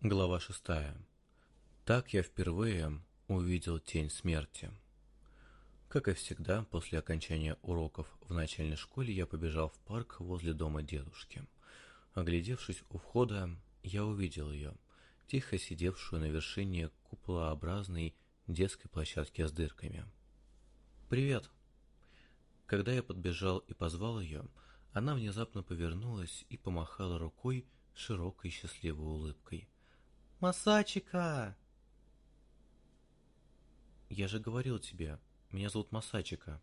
Глава шестая. Так я впервые увидел тень смерти. Как и всегда, после окончания уроков в начальной школе я побежал в парк возле дома дедушки. Оглядевшись у входа, я увидел ее, тихо сидевшую на вершине куполообразной детской площадки с дырками. «Привет!» Когда я подбежал и позвал ее, она внезапно повернулась и помахала рукой широкой счастливой улыбкой – Масачика!» «Я же говорил тебе, меня зовут Масачика».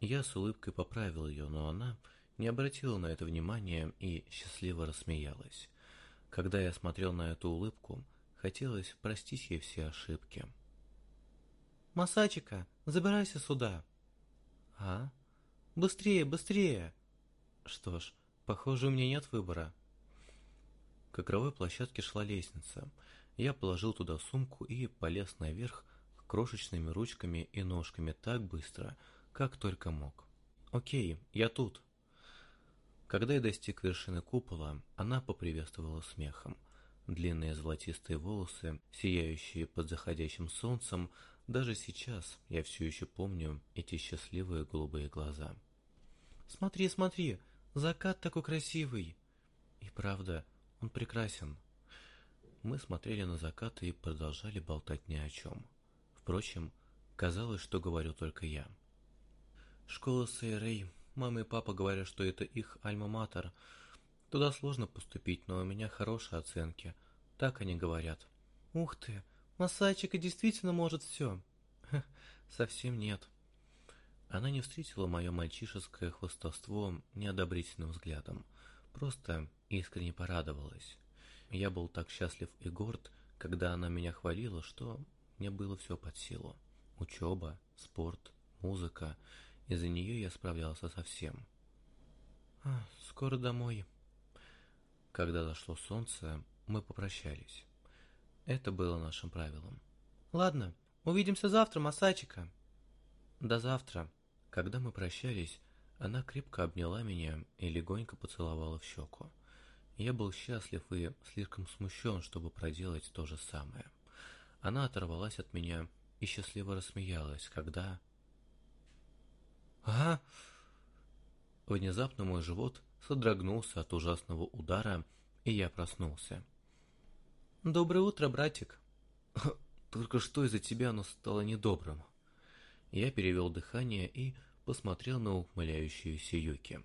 Я с улыбкой поправил ее, но она не обратила на это внимания и счастливо рассмеялась. Когда я смотрел на эту улыбку, хотелось простить ей все ошибки. «Масачика, забирайся сюда!» «А? Быстрее, быстрее!» «Что ж, похоже, у меня нет выбора». К игровой площадке шла лестница. Я положил туда сумку и полез наверх крошечными ручками и ножками так быстро, как только мог. «Окей, я тут!» Когда я достиг вершины купола, она поприветствовала смехом. Длинные золотистые волосы, сияющие под заходящим солнцем, даже сейчас я все еще помню эти счастливые голубые глаза. «Смотри, смотри, закат такой красивый!» И правда, он прекрасен. Мы смотрели на закат и продолжали болтать ни о чем. Впрочем, казалось, что говорю только я. Школа Сейрей. Мама и папа говорят, что это их альма-матер. Туда сложно поступить, но у меня хорошие оценки. Так они говорят. Ух ты, Масайчика действительно может все. совсем нет. Она не встретила мое мальчишеское хвостовство неодобрительным взглядом. Просто искренне порадовалась. Я был так счастлив и горд, когда она меня хвалила, что мне было все под силу. Учеба, спорт, музыка. Из-за нее я справлялся со всем. А, скоро домой. Когда зашло солнце, мы попрощались. Это было нашим правилом. Ладно, увидимся завтра, Масачика. До завтра. Когда мы прощались, она крепко обняла меня и легонько поцеловала в щеку. Я был счастлив и слишком смущен, чтобы проделать то же самое. Она оторвалась от меня и счастливо рассмеялась, когда... «Ага!» Внезапно мой живот содрогнулся от ужасного удара, и я проснулся. «Доброе утро, братик!» «Только что из-за тебя оно стало недобрым?» Я перевел дыхание и посмотрел на ухмыляющуюся Юки.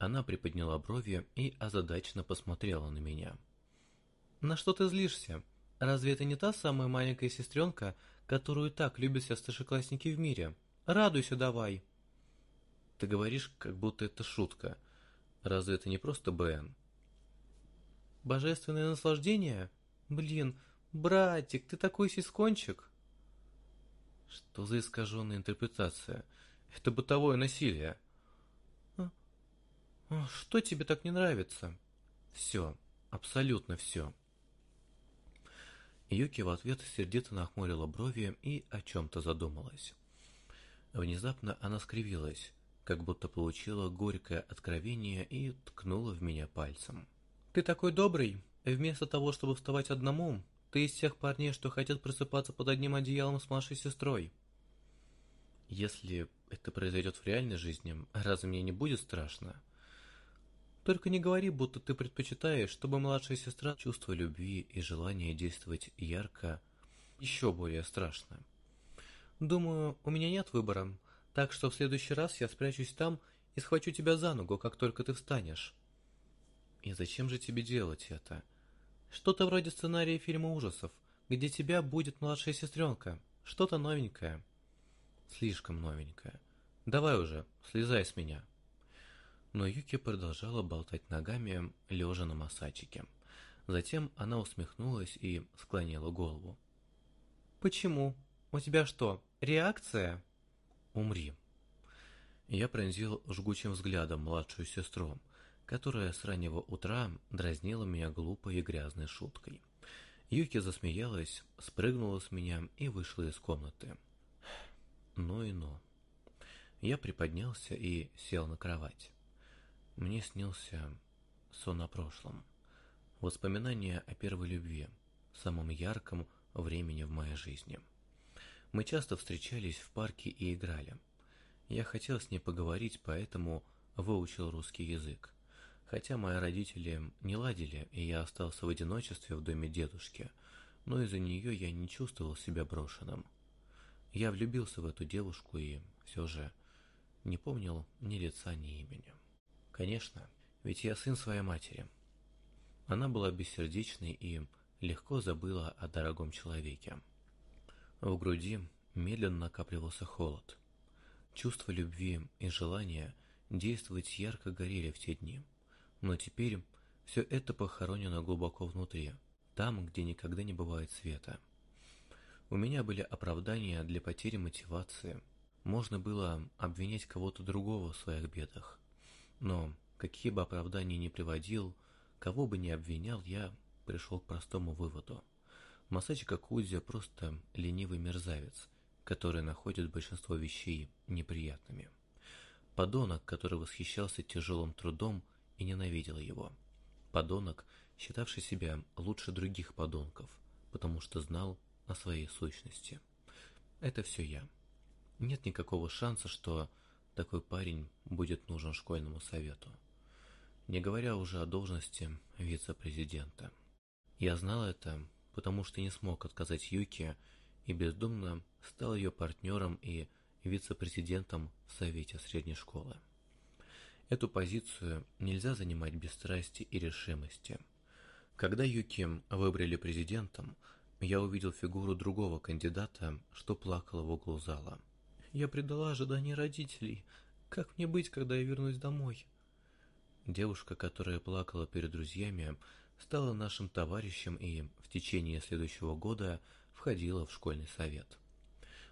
Она приподняла брови и озадаченно посмотрела на меня. «На что ты злишься? Разве это не та самая маленькая сестренка, которую так любят все старшеклассники в мире? Радуйся давай!» «Ты говоришь, как будто это шутка. Разве это не просто БН?» «Божественное наслаждение? Блин, братик, ты такой сискончик!» Что за искаженная интерпретация? Это бытовое насилие. Что тебе так не нравится? Все, абсолютно все. Юки в ответ сердито нахмурила брови и о чем-то задумалась. Внезапно она скривилась, как будто получила горькое откровение и ткнула в меня пальцем. «Ты такой добрый, вместо того, чтобы вставать одному, ты из тех парней, что хотят просыпаться под одним одеялом с младшей сестрой. Если это произойдет в реальной жизни, разве мне не будет страшно?» Только не говори, будто ты предпочитаешь, чтобы младшая сестра чувство любви и желание действовать ярко еще более страшно. Думаю, у меня нет выбора, так что в следующий раз я спрячусь там и схвачу тебя за ногу, как только ты встанешь. И зачем же тебе делать это? Что-то вроде сценария фильма ужасов, где тебя будет младшая сестренка. Что-то новенькое. Слишком новенькое. Давай уже, слезай с меня. Но Юки продолжала болтать ногами, лежа на массачике. Затем она усмехнулась и склонила голову. «Почему? У тебя что, реакция?» «Умри». Я пронзил жгучим взглядом младшую сестру, которая с раннего утра дразнила меня глупой и грязной шуткой. Юки засмеялась, спрыгнула с меня и вышла из комнаты. Ну и ну. Я приподнялся и сел на кровать. Мне снился сон о прошлом. Воспоминания о первой любви, самом ярком времени в моей жизни. Мы часто встречались в парке и играли. Я хотел с ней поговорить, поэтому выучил русский язык. Хотя мои родители не ладили, и я остался в одиночестве в доме дедушки, но из-за нее я не чувствовал себя брошенным. Я влюбился в эту девушку и все же не помнил ни лица, ни имени. Конечно, ведь я сын своей матери – она была бессердечной и легко забыла о дорогом человеке. В груди медленно накапливался холод. Чувства любви и желания действовать ярко горели в те дни. Но теперь все это похоронено глубоко внутри, там, где никогда не бывает света. У меня были оправдания для потери мотивации. Можно было обвинять кого-то другого в своих бедах. Но какие бы оправдания ни приводил – Кого бы ни обвинял, я пришел к простому выводу. Масачика Кузя просто ленивый мерзавец, который находит большинство вещей неприятными. Подонок, который восхищался тяжелым трудом и ненавидел его. Подонок, считавший себя лучше других подонков, потому что знал о своей сущности. Это все я. Нет никакого шанса, что такой парень будет нужен школьному совету не говоря уже о должности вице-президента. Я знал это, потому что не смог отказать Юке и бездумно стал ее партнером и вице-президентом в Совете средней школы. Эту позицию нельзя занимать без страсти и решимости. Когда Юки выбрали президентом, я увидел фигуру другого кандидата, что плакала в углу зала. «Я предала ожидания родителей. Как мне быть, когда я вернусь домой?» Девушка, которая плакала перед друзьями, стала нашим товарищем и в течение следующего года входила в школьный совет.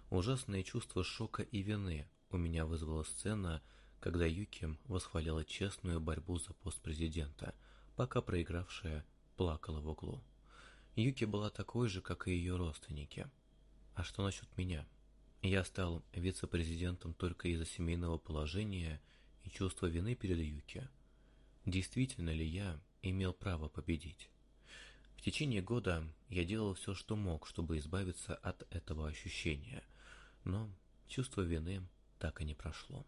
Ужасное чувство шока и вины у меня вызвала сцена, когда Юки восхваляла честную борьбу за пост президента, пока проигравшая плакала в углу. Юки была такой же, как и ее родственники. А что насчет меня? Я стал вице-президентом только из-за семейного положения и чувства вины перед Юки – Действительно ли я имел право победить? В течение года я делал все, что мог, чтобы избавиться от этого ощущения, но чувство вины так и не прошло.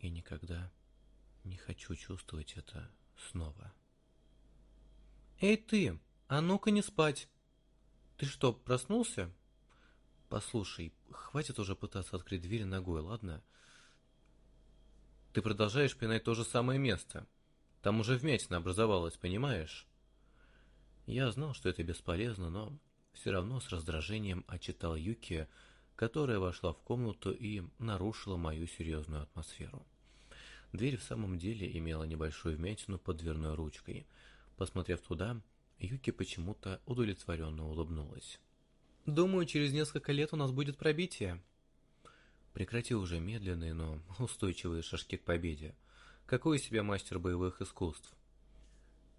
И никогда не хочу чувствовать это снова. «Эй ты, а ну-ка не спать! Ты что, проснулся?» «Послушай, хватит уже пытаться открыть дверь ногой, ладно?» «Ты продолжаешь пинать то же самое место. Там уже вмятина образовалась, понимаешь? Я знал, что это бесполезно, но все равно с раздражением отчитал Юки, которая вошла в комнату и нарушила мою серьезную атмосферу. Дверь в самом деле имела небольшую вмятину под дверной ручкой. Посмотрев туда, Юки почему-то удовлетворенно улыбнулась. «Думаю, через несколько лет у нас будет пробитие». Прекрати уже медленные, но устойчивые шажки к победе. Какой из себя мастер боевых искусств?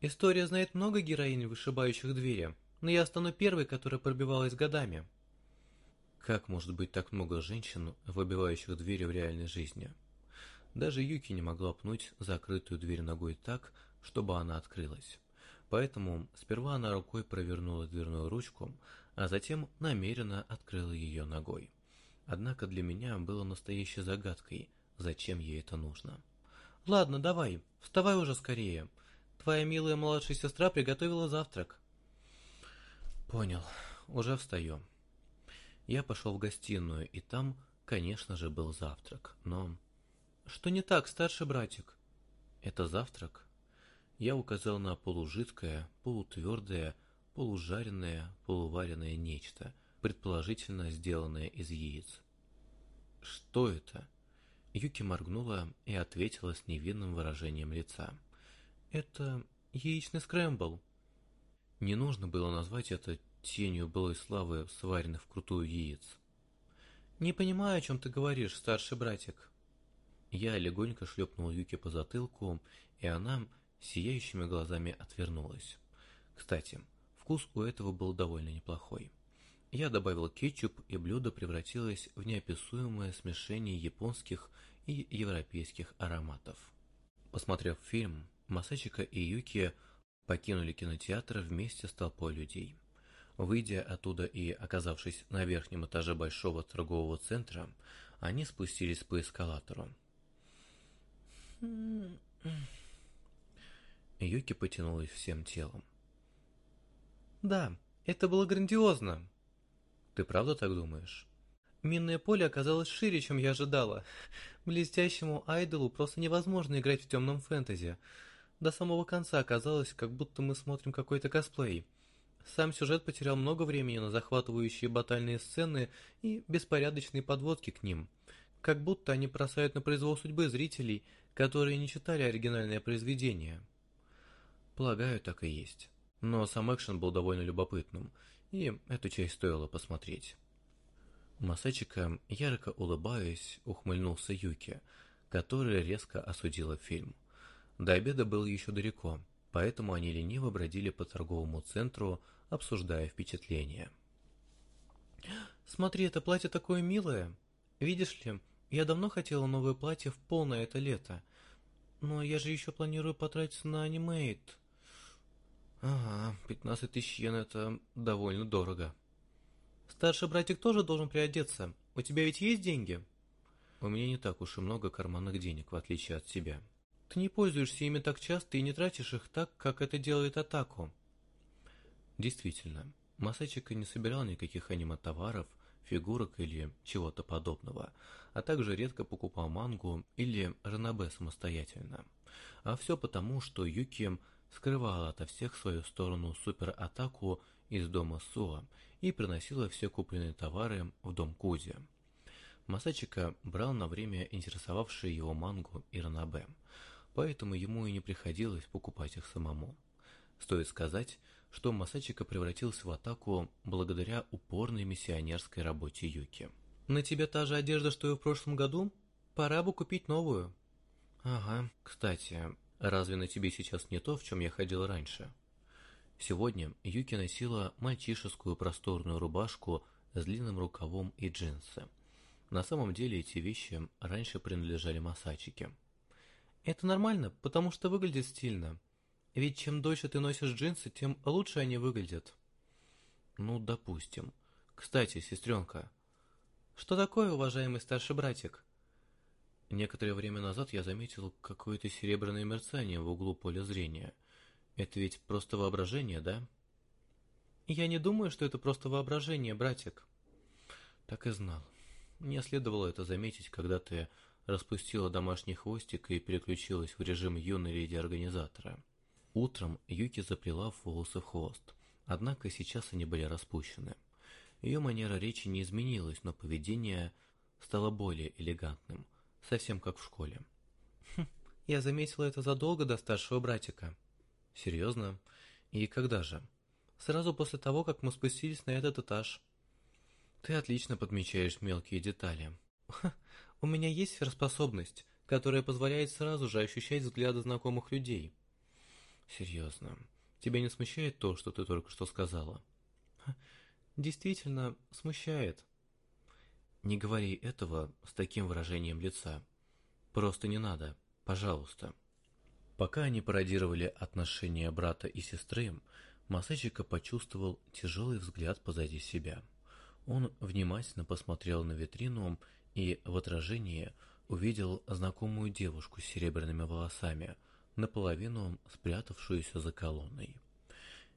История знает много героинь, вышибающих двери, но я стану первой, которая пробивалась годами. Как может быть так много женщин, выбивающих двери в реальной жизни? Даже Юки не могла пнуть закрытую дверь ногой так, чтобы она открылась. Поэтому сперва она рукой провернула дверную ручку, а затем намеренно открыла ее ногой. Однако для меня было настоящей загадкой, зачем ей это нужно. Ладно, давай, вставай уже скорее. Твоя милая младшая сестра приготовила завтрак. Понял, уже встаю. Я пошел в гостиную, и там, конечно же, был завтрак. Но... Что не так, старший братик? Это завтрак? Я указал на полужидкое, полутвердое, полужаренное, полуваренное нечто, предположительно сделанное из яиц. Что это? Юки моргнула и ответила с невинным выражением лица. «Это яичный скрэмбл». Не нужно было назвать это тенью былой славы, сваренных вкрутую яиц. «Не понимаю, о чем ты говоришь, старший братик». Я легонько шлепнул Юки по затылку, и она сияющими глазами отвернулась. Кстати, вкус у этого был довольно неплохой. Я добавил кетчуп, и блюдо превратилось в неописуемое смешение японских и европейских ароматов. Посмотрев фильм, Масачика и Юки покинули кинотеатр вместе с толпой людей. Выйдя оттуда и оказавшись на верхнем этаже большого торгового центра, они спустились по эскалатору. Юки потянулась всем телом. «Да, это было грандиозно!» «Ты правда так думаешь?» Минное поле оказалось шире, чем я ожидала. Блестящему айдолу просто невозможно играть в темном фэнтези. До самого конца оказалось, как будто мы смотрим какой-то косплей. Сам сюжет потерял много времени на захватывающие батальные сцены и беспорядочные подводки к ним. Как будто они бросают на произвол судьбы зрителей, которые не читали оригинальное произведение. Полагаю, так и есть. Но сам экшен был довольно любопытным, и эту часть стоило посмотреть. Масачика, ярко улыбаясь, ухмыльнулся Юки, который резко осудила фильм. До обеда было еще далеко, поэтому они лениво бродили по торговому центру, обсуждая впечатления. «Смотри, это платье такое милое. Видишь ли, я давно хотела новое платье в полное это лето, но я же еще планирую потратиться на анимейт». «Ага, 15 тысяч йен – это довольно дорого». Старший братик тоже должен приодеться. У тебя ведь есть деньги? У меня не так уж и много карманных денег, в отличие от тебя. Ты не пользуешься ими так часто и не тратишь их так, как это делает Атаку. Действительно, Масачика не собирал никаких аниме-товаров, фигурок или чего-то подобного, а также редко покупал мангу или ранобе самостоятельно. А все потому, что Юки скрывала ото всех свою сторону супер-атаку из дома Суа и приносила все купленные товары в дом Кузи. Масачика брал на время интересовавшие его мангу и ранобе, поэтому ему и не приходилось покупать их самому. Стоит сказать, что Масачика превратился в атаку благодаря упорной миссионерской работе Юки. «На тебе та же одежда, что и в прошлом году? Пора бы купить новую». «Ага, кстати, разве на тебе сейчас не то, в чем я ходил раньше?» Сегодня Юки носила мальчишескую просторную рубашку с длинным рукавом и джинсы. На самом деле эти вещи раньше принадлежали Масачике. Это нормально, потому что выглядит стильно. Ведь чем дольше ты носишь джинсы, тем лучше они выглядят. Ну, допустим. Кстати, сестренка. Что такое, уважаемый старший братик? Некоторое время назад я заметил какое-то серебряное мерцание в углу поля зрения – это ведь просто воображение, да? Я не думаю, что это просто воображение, братик. Так и знал. Мне следовало это заметить, когда ты распустила домашний хвостик и переключилась в режим юной леди-организатора. Утром Юки заплела волосы в хвост, однако сейчас они были распущены. Ее манера речи не изменилась, но поведение стало более элегантным, совсем как в школе. Хм, я заметила это задолго до старшего братика. Серьезно? И когда же? Сразу после того, как мы спустились на этот этаж. Ты отлично подмечаешь мелкие детали. Ха, у меня есть сверхспособность, которая позволяет сразу же ощущать взгляды знакомых людей. Серьезно. Тебя не смущает то, что ты только что сказала? Ха, действительно, смущает. Не говори этого с таким выражением лица. Просто не надо, пожалуйста. Пока они пародировали отношения брата и сестры, Масачика почувствовал тяжелый взгляд позади себя. Он внимательно посмотрел на витрину и в отражении увидел знакомую девушку с серебряными волосами, наполовину спрятавшуюся за колонной.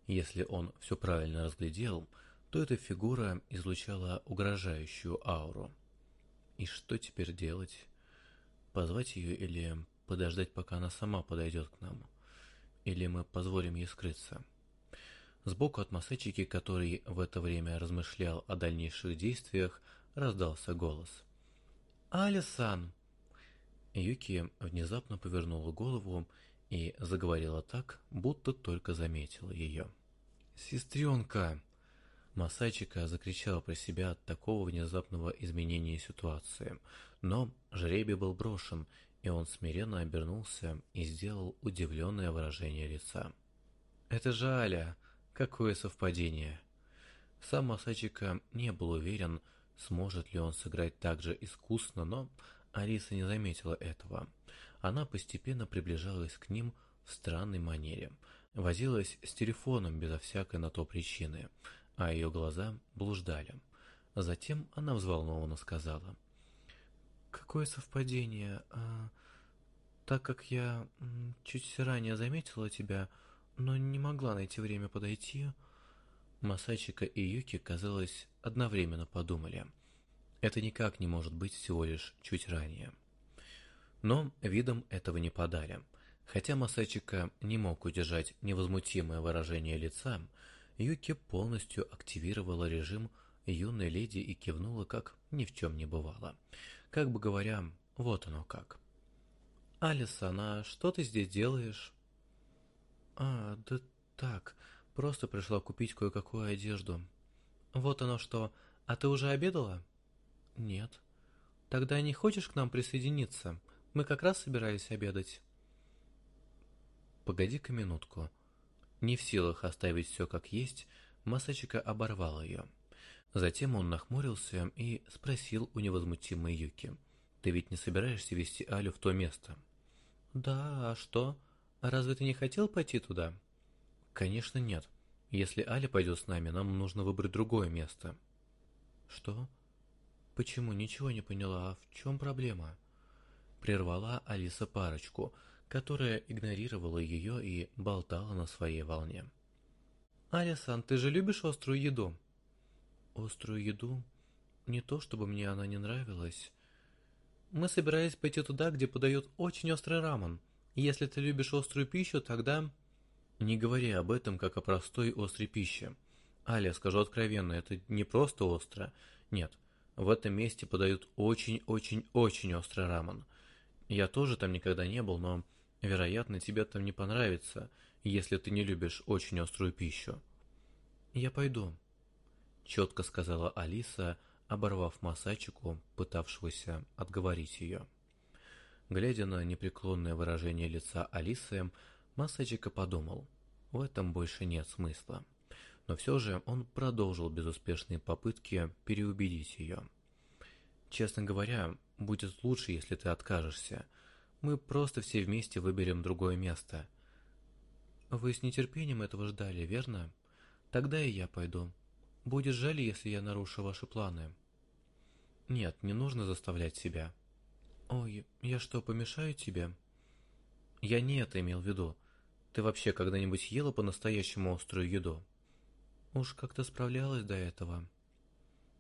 Если он все правильно разглядел, то эта фигура излучала угрожающую ауру. И что теперь делать? Позвать ее или подождать, пока она сама подойдет к нам. Или мы позволим ей скрыться. Сбоку от Масечики, который в это время размышлял о дальнейших действиях, раздался голос. «Алисан!» Юки внезапно повернула голову и заговорила так, будто только заметила ее. «Сестренка!» Масачика закричала про себя от такого внезапного изменения ситуации, но жребий был брошен, и он смиренно обернулся и сделал удивленное выражение лица. «Это же Аля! Какое совпадение!» Сам Масачика не был уверен, сможет ли он сыграть так же искусно, но Алиса не заметила этого. Она постепенно приближалась к ним в странной манере, возилась с телефоном безо всякой на то причины, а ее глаза блуждали. Затем она взволнованно сказала. «Какое совпадение! А, так как я чуть ранее заметила тебя, но не могла найти время подойти...» Масачика и Юки, казалось, одновременно подумали. Это никак не может быть всего лишь чуть ранее. Но видом этого не подали. Хотя Масачика не мог удержать невозмутимое выражение лица, Юки полностью активировала режим юной леди и кивнула, как ни в чем не бывало. Как бы говоря, вот оно как. «Алиса, она что ты здесь делаешь?» «А, да так, Просто пришла купить кое-какую одежду. Вот оно что. А ты уже обедала? Нет. Тогда не хочешь к нам присоединиться? Мы как раз собирались обедать. Погоди-ка минутку. Не в силах оставить все как есть, Масачика оборвал ее. Затем он нахмурился и спросил у невозмутимой Юки. «Ты ведь не собираешься вести Алю в то место?» «Да, а что? Разве ты не хотел пойти туда?» Конечно, нет. Если Аля пойдет с нами, нам нужно выбрать другое место. Что? Почему? Ничего не поняла. А в чем проблема? Прервала Алиса парочку, которая игнорировала ее и болтала на своей волне. Алисан, ты же любишь острую еду? Острую еду? Не то, чтобы мне она не нравилась. Мы собирались пойти туда, где подают очень острый рамен. Если ты любишь острую пищу, тогда... Не говори об этом, как о простой острой пище. Аля, скажу откровенно, это не просто остро. Нет, в этом месте подают очень-очень-очень острый рамен. Я тоже там никогда не был, но, вероятно, тебе там не понравится, если ты не любишь очень острую пищу. Я пойду, четко сказала Алиса, оборвав Масачику, пытавшегося отговорить ее. Глядя на непреклонное выражение лица Алисы, Масачика подумал, в этом больше нет смысла. Но все же он продолжил безуспешные попытки переубедить ее. Честно говоря, будет лучше, если ты откажешься. Мы просто все вместе выберем другое место. Вы с нетерпением этого ждали, верно? Тогда и я пойду. Будет жаль, если я нарушу ваши планы. Нет, не нужно заставлять себя. Ой, я что, помешаю тебе? Я не это имел в виду. Ты вообще когда-нибудь ела по-настоящему острую еду? Уж как-то справлялась до этого.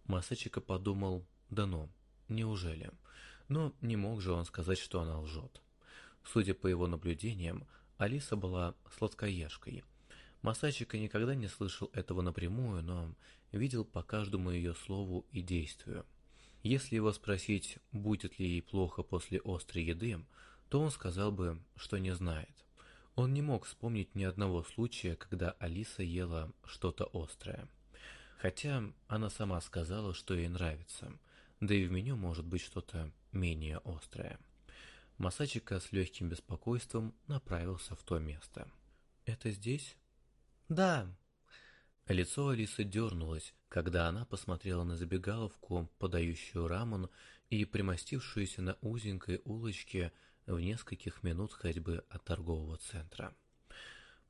Масачика подумал, да ну, неужели? Но не мог же он сказать, что она лжет. Судя по его наблюдениям, Алиса была сладкоежкой. Масачика никогда не слышал этого напрямую, но видел по каждому ее слову и действию. Если его спросить, будет ли ей плохо после острой еды, то он сказал бы, что не знает. Он не мог вспомнить ни одного случая, когда Алиса ела что-то острое. Хотя она сама сказала, что ей нравится, да и в меню может быть что-то менее острое. Масачика с легким беспокойством направился в то место. «Это здесь?» «Да». Лицо Алисы дернулось, когда она посмотрела на забегаловку, подающую рамен и примостившуюся на узенькой улочке в нескольких минут ходьбы от торгового центра.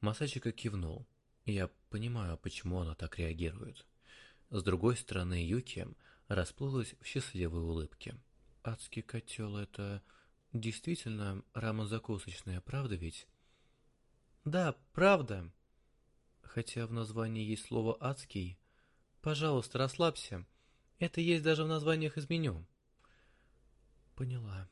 Масачика кивнул. Я понимаю, почему она так реагирует. С другой стороны, Юки расплылась в счастливой улыбке. Адский котел — это действительно рама закусочная, правда ведь? Да, правда. Хотя в названии есть слово «адский». Пожалуйста, расслабься. Это есть даже в названиях из меню. Поняла.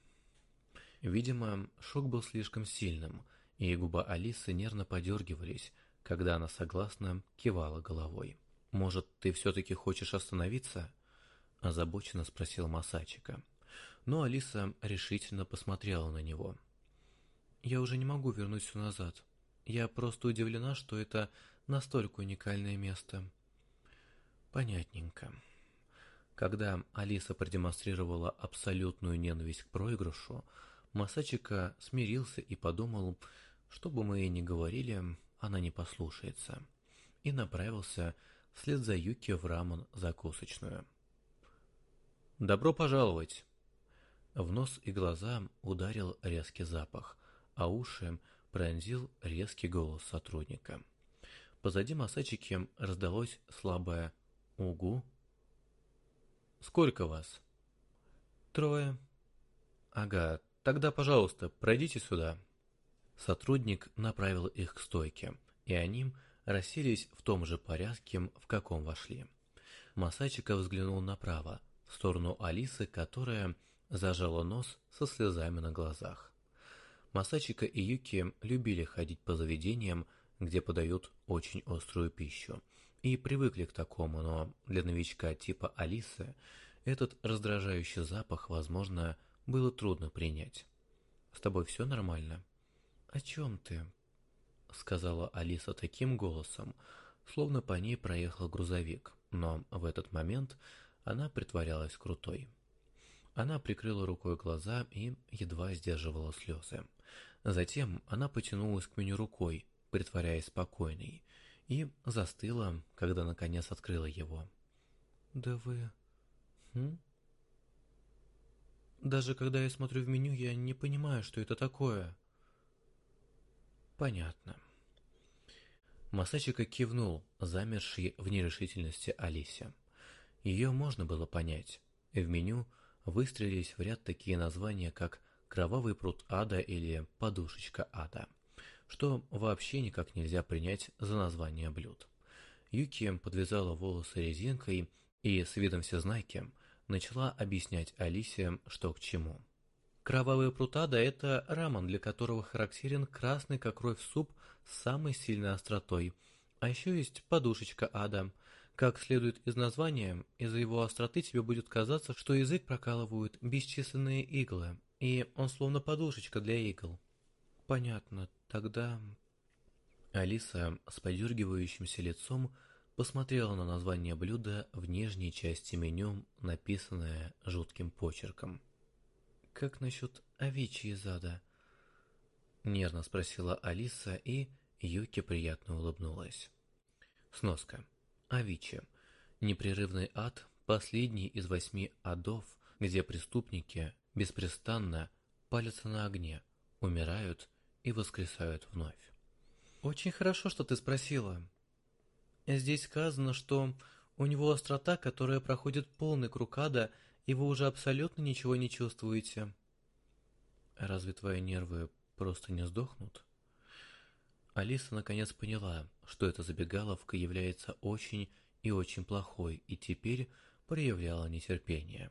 Видимо, шок был слишком сильным, и губы Алисы нервно подергивались, когда она согласно кивала головой. «Может, ты все-таки хочешь остановиться?» – озабоченно спросил Масачика. Но Алиса решительно посмотрела на него. «Я уже не могу вернуть все назад. Я просто удивлена, что это настолько уникальное место». «Понятненько». Когда Алиса продемонстрировала абсолютную ненависть к проигрышу, Масачика смирился и подумал, что бы мы и ни говорили, она не послушается, и направился вслед за Юки в рамен закусочную. «Добро пожаловать!» В нос и глаза ударил резкий запах, а уши пронзил резкий голос сотрудника. Позади Масачики раздалось слабое «Угу». «Сколько вас?» «Трое». «Ага, тогда, пожалуйста, пройдите сюда». Сотрудник направил их к стойке, и они расселись в том же порядке, в каком вошли. Масачика взглянул направо, в сторону Алисы, которая зажала нос со слезами на глазах. Масачика и Юки любили ходить по заведениям, где подают очень острую пищу, и привыкли к такому, но для новичка типа Алисы этот раздражающий запах, возможно, было трудно принять. «С тобой все нормально?» «О чем ты?» — сказала Алиса таким голосом, словно по ней проехал грузовик, но в этот момент она притворялась крутой. Она прикрыла рукой глаза и едва сдерживала слезы. Затем она потянулась к меню рукой, притворяясь спокойной, и застыла, когда наконец открыла его. «Да вы...» «Хм?» «Даже когда я смотрю в меню, я не понимаю, что это такое». Понятно. Масачика кивнул, замерший в нерешительности Алисе. Ее можно было понять. В меню выстроились в ряд такие названия, как «Кровавый пруд ада» или «Подушечка ада», что вообще никак нельзя принять за название блюд. Юки подвязала волосы резинкой и с видом всезнайки начала объяснять Алисе, что к чему. Кровавая прутада – это рамен, для которого характерен красный как кровь суп с самой сильной остротой. А еще есть подушечка ада. Как следует из названия, из-за его остроты тебе будет казаться, что язык прокалывают бесчисленные иглы, и он словно подушечка для игл. Понятно, тогда... Алиса с подергивающимся лицом посмотрела на название блюда в нижней части меню, написанное жутким почерком. «Как насчет овечьей зада?» Нервно спросила Алиса, и Юки приятно улыбнулась. Сноска. Авичи. Непрерывный ад – последний из восьми адов, где преступники беспрестанно палятся на огне, умирают и воскресают вновь. «Очень хорошо, что ты спросила. Здесь сказано, что у него острота, которая проходит полный круг ада – и вы уже абсолютно ничего не чувствуете. Разве твои нервы просто не сдохнут? Алиса наконец поняла, что эта забегаловка является очень и очень плохой, и теперь проявляла нетерпение.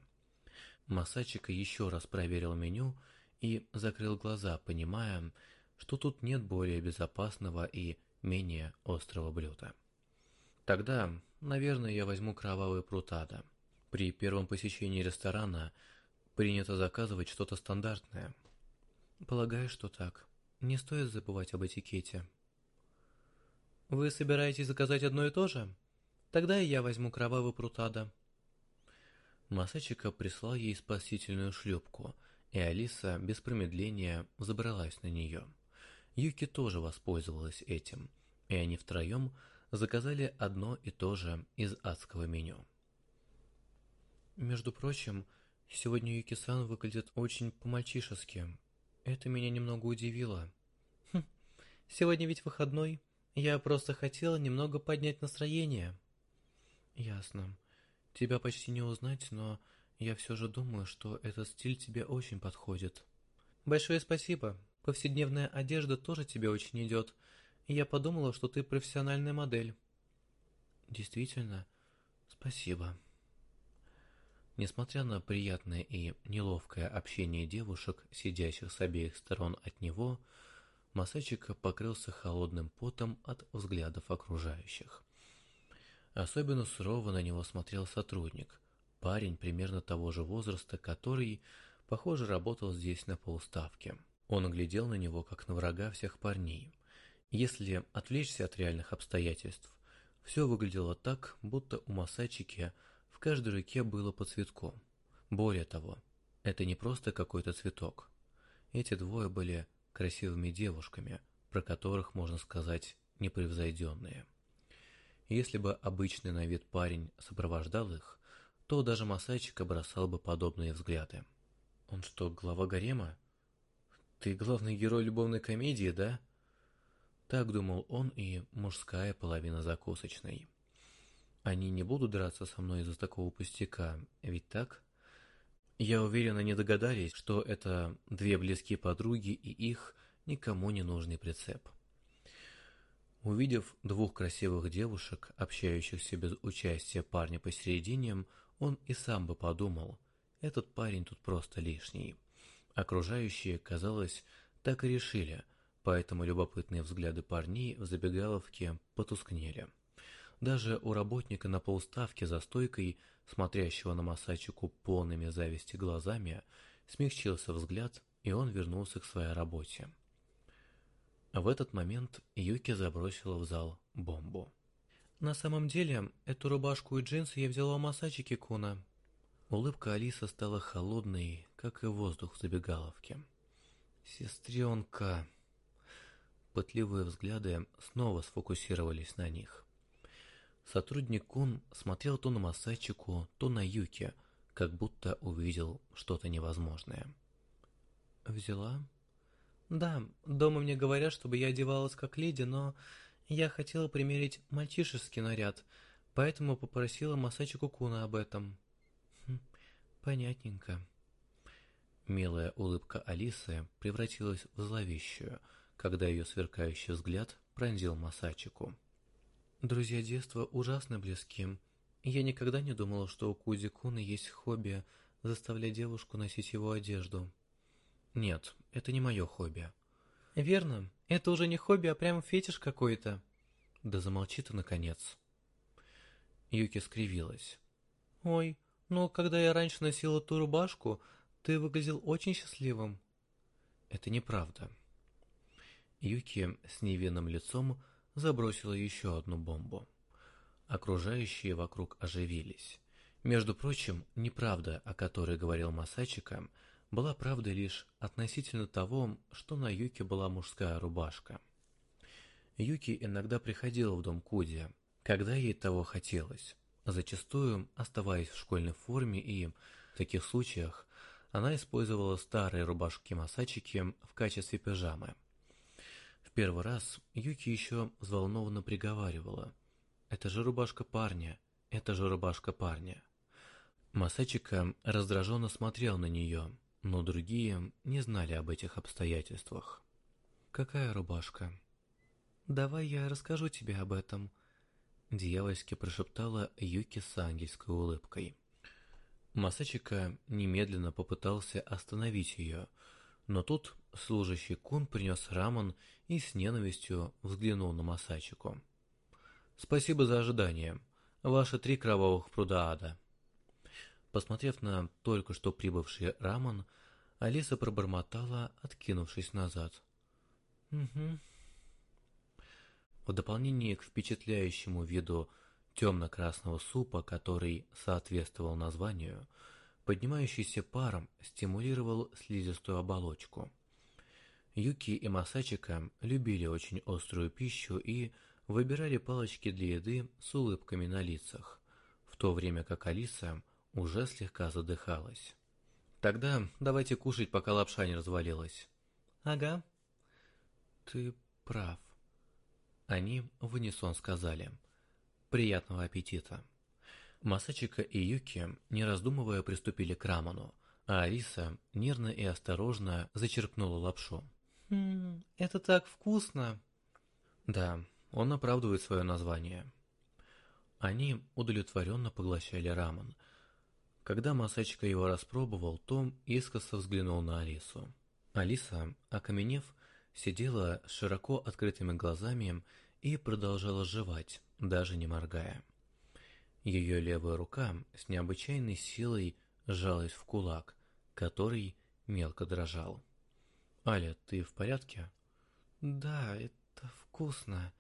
Масачика еще раз проверил меню и закрыл глаза, понимая, что тут нет более безопасного и менее острого блюда. Тогда, наверное, я возьму кровавый прутада. При первом посещении ресторана принято заказывать что-то стандартное. Полагаю, что так. Не стоит забывать об этикете. Вы собираетесь заказать одно и то же? Тогда и я возьму кровавый прутада. Масачика прислал ей спасительную шлепку, и Алиса без промедления забралась на нее. Юки тоже воспользовалась этим, и они втроем заказали одно и то же из адского меню. Между прочим, сегодня Юки-сан выглядит очень по-мальчишески. Это меня немного удивило. Хм, сегодня ведь выходной. Я просто хотела немного поднять настроение. Ясно. Тебя почти не узнать, но я все же думаю, что этот стиль тебе очень подходит. Большое спасибо. Повседневная одежда тоже тебе очень идет. Я подумала, что ты профессиональная модель. Действительно, спасибо. Несмотря на приятное и неловкое общение девушек, сидящих с обеих сторон от него, Масачика покрылся холодным потом от взглядов окружающих. Особенно сурово на него смотрел сотрудник, парень примерно того же возраста, который, похоже, работал здесь на полставки. Он глядел на него, как на врага всех парней. Если отвлечься от реальных обстоятельств, все выглядело так, будто у Масачики – в каждой руке было по цветку. Более того, это не просто какой-то цветок. Эти двое были красивыми девушками, про которых можно сказать непревзойденные. Если бы обычный на вид парень сопровождал их, то даже Масайчика бросал бы подобные взгляды. «Он что, глава гарема? Ты главный герой любовной комедии, да?» Так думал он и мужская половина закусочной. Они не будут драться со мной из-за такого пустяка, ведь так? Я уверен, они догадались, что это две близкие подруги и их никому не нужный прицеп. Увидев двух красивых девушек, общающихся без участия парня посередине, он и сам бы подумал, этот парень тут просто лишний. Окружающие, казалось, так и решили, поэтому любопытные взгляды парней в забегаловке потускнели. Даже у работника на полставки за стойкой, смотрящего на массачику полными зависти глазами, смягчился взгляд, и он вернулся к своей работе. В этот момент Юки забросила в зал бомбу. «На самом деле, эту рубашку и джинсы я взяла у Масачики Куна». Улыбка Алисы стала холодной, как и воздух в забегаловке. «Сестренка!» Пытливые взгляды снова сфокусировались на них. Сотрудник Кун смотрел то на Масачику, то на Юки, как будто увидел что-то невозможное. «Взяла?» Да, дома мне говорят, чтобы я одевалась как леди, но я хотела примерить мальчишеский наряд, поэтому попросила Масачи Кукуна об этом. Хм, понятненько. Милая улыбка Алисы превратилась в зловещую, когда ее сверкающий взгляд пронзил Масачику. Друзья детства ужасно близки. Я никогда не думала, что у Кузи Куна есть хобби заставлять девушку носить его одежду. Нет, это не мое хобби. Верно, это уже не хобби, а прямо фетиш какой-то. Да замолчи ты, наконец. Юки скривилась. Ой, ну когда я раньше носила ту рубашку, ты выглядел очень счастливым. Это неправда. Юки с невинным лицом забросила еще одну бомбу. Окружающие вокруг оживились. Между прочим, неправда, о которой говорил Масачика, была правдой лишь относительно того, что на Юке была мужская рубашка. Юки иногда приходила в дом Куди, когда ей того хотелось, зачастую оставаясь в школьной форме и, в таких случаях, она использовала старые рубашки-масачики в качестве пижамы. Первый раз Юки еще взволнованно приговаривала «Это же рубашка парня, это же рубашка парня». Масачика раздраженно смотрел на нее, но другие не знали об этих обстоятельствах. «Какая рубашка?» «Давай я расскажу тебе об этом», — дьявольски прошептала Юки с ангельской улыбкой. Масачика немедленно попытался остановить ее, но тут служащий кун принес рамен и с ненавистью взглянул на Масачику. «Спасибо за ожидание. Ваши три кровавых пруда ада». Посмотрев на только что прибывший Рамон, Алиса пробормотала, откинувшись назад. «Угу». В дополнение к впечатляющему виду темно-красного супа, который соответствовал названию, поднимающийся паром стимулировал слизистую оболочку. Юки и Масачика любили очень острую пищу и выбирали палочки для еды с улыбками на лицах, в то время как Алиса – уже слегка задыхалась. Тогда давайте кушать, пока лапша не развалилась. Ага. Ты прав. Они в унисон сказали. Приятного аппетита. Масачика и Юки, не раздумывая, приступили к раману, а Ариса нервно и осторожно зачерпнула лапшу. «Хм, это так вкусно!» Да, он оправдывает свое название. Они удовлетворенно поглощали рамен, когда Масачка его распробовал, Том искоса взглянул на Алису. Алиса, окаменев, сидела с широко открытыми глазами и продолжала жевать, даже не моргая. Ее левая рука с необычайной силой сжалась в кулак, который мелко дрожал. «Аля, ты в порядке?» «Да, это вкусно».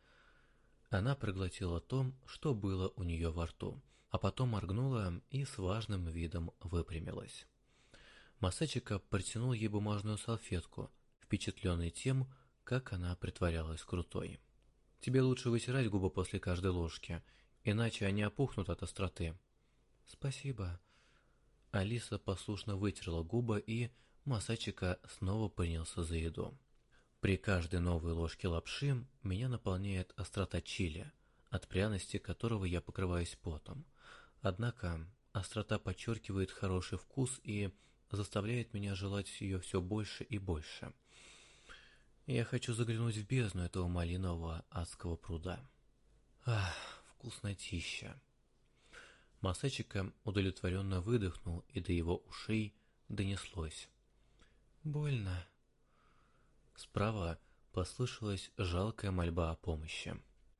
Она проглотила то, что было у нее во рту – а потом моргнула и с важным видом выпрямилась. Масачика протянул ей бумажную салфетку, впечатленный тем, как она притворялась крутой. «Тебе лучше вытирать губы после каждой ложки, иначе они опухнут от остроты». «Спасибо». Алиса послушно вытерла губы, и Масачика снова принялся за еду. При каждой новой ложке лапши меня наполняет острота чили, от пряности которого я покрываюсь потом. Однако острота подчеркивает хороший вкус и заставляет меня желать ее все больше и больше. Я хочу заглянуть в бездну этого малинового адского пруда. Ах, вкуснотища. Масачика удовлетворенно выдохнул, и до его ушей донеслось. «Больно». Справа послышалась жалкая мольба о помощи.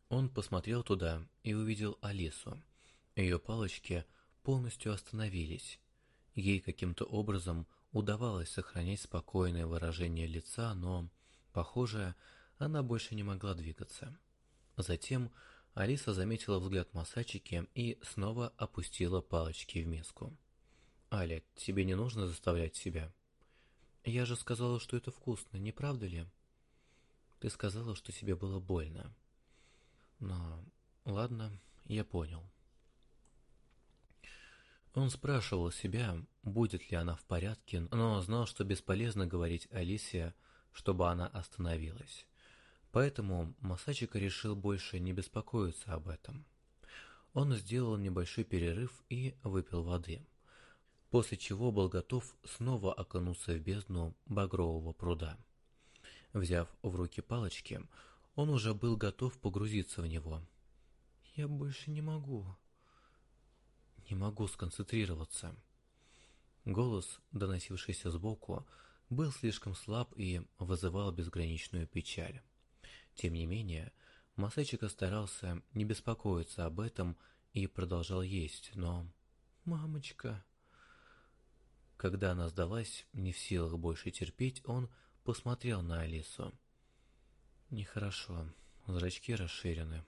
Он посмотрел туда и увидел Алису. Ее палочки полностью остановились. Ей каким-то образом удавалось сохранять спокойное выражение лица, но, похоже, она больше не могла двигаться. Затем Алиса заметила взгляд Масачики и снова опустила палочки в миску. «Аля, тебе не нужно заставлять себя?» «Я же сказала, что это вкусно, не правда ли?» «Ты сказала, что тебе было больно». «Но... ладно, я понял». Он спрашивал себя, будет ли она в порядке, но знал, что бесполезно говорить Алисе, чтобы она остановилась. Поэтому Масачика решил больше не беспокоиться об этом. Он сделал небольшой перерыв и выпил воды, после чего был готов снова окунуться в бездну багрового пруда. Взяв в руки палочки, он уже был готов погрузиться в него. «Я больше не могу», не могу сконцентрироваться. Голос, доносившийся сбоку, был слишком слаб и вызывал безграничную печаль. Тем не менее, Масечика старался не беспокоиться об этом и продолжал есть, но... «Мамочка...» Когда она сдалась, не в силах больше терпеть, он посмотрел на Алису. Нехорошо, зрачки расширены.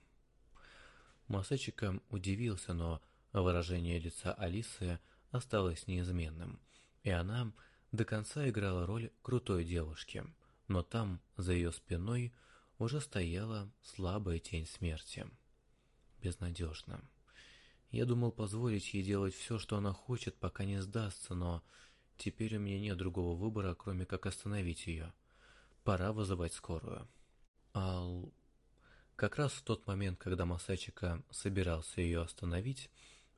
Масечика удивился, но выражение лица Алисы осталось неизменным, и она до конца играла роль крутой девушки, но там, за ее спиной, уже стояла слабая тень смерти. Безнадежно. Я думал позволить ей делать все, что она хочет, пока не сдастся, но теперь у меня нет другого выбора, кроме как остановить ее. Пора вызывать скорую. Ал... Как раз в тот момент, когда Масачика собирался ее остановить,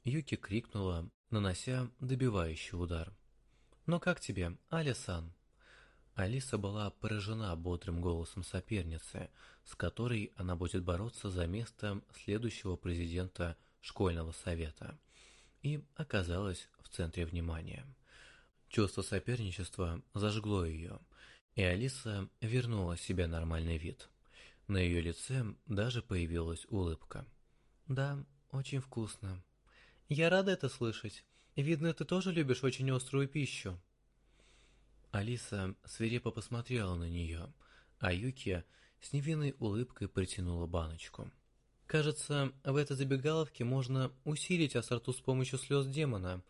Юки крикнула, нанося добивающий удар. «Ну как тебе, Алисан?» Алиса была поражена бодрым голосом соперницы, с которой она будет бороться за место следующего президента школьного совета, и оказалась в центре внимания. Чувство соперничества зажгло ее, и Алиса вернула себе нормальный вид. На ее лице даже появилась улыбка. «Да, очень вкусно. Я рада это слышать. Видно, ты тоже любишь очень острую пищу. Алиса свирепо посмотрела на нее, а Юки с невинной улыбкой протянула баночку. Кажется, в этой забегаловке можно усилить остроту с помощью слез демона.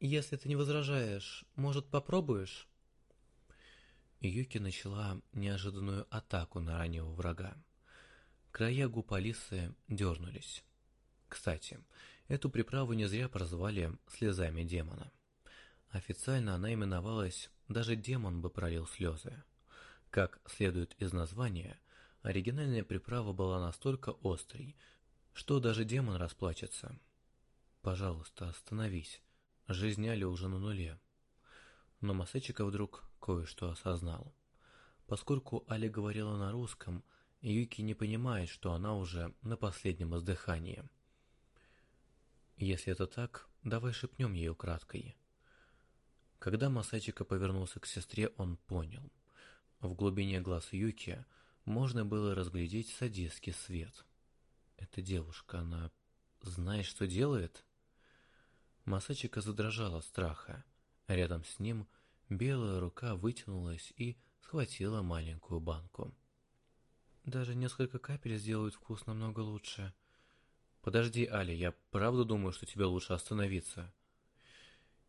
Если ты не возражаешь, может, попробуешь? Юки начала неожиданную атаку на раннего врага. Края губ Алисы дернулись. Кстати, эту приправу не зря прозвали «слезами демона». Официально она именовалась «Даже демон бы пролил слезы». Как следует из названия, оригинальная приправа была настолько острой, что даже демон расплачется. «Пожалуйста, остановись. Жизнь Али уже на нуле». Но Масечика вдруг кое-что осознал. Поскольку Али говорила на русском, Юки не понимает, что она уже на последнем издыхании – если это так, давай шепнем ей украдкой. Когда Масачика повернулся к сестре, он понял. В глубине глаз Юки можно было разглядеть садистский свет. Эта девушка, она знает, что делает? Масачика задрожала от страха. Рядом с ним белая рука вытянулась и схватила маленькую банку. Даже несколько капель сделают вкус намного лучше. Подожди, Али, я правда думаю, что тебе лучше остановиться.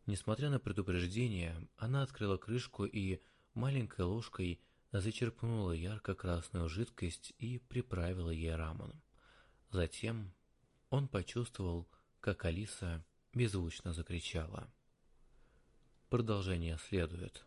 Несмотря на предупреждение, она открыла крышку и маленькой ложкой зачерпнула ярко-красную жидкость и приправила ей рамон. Затем он почувствовал, как Алиса беззвучно закричала. Продолжение следует.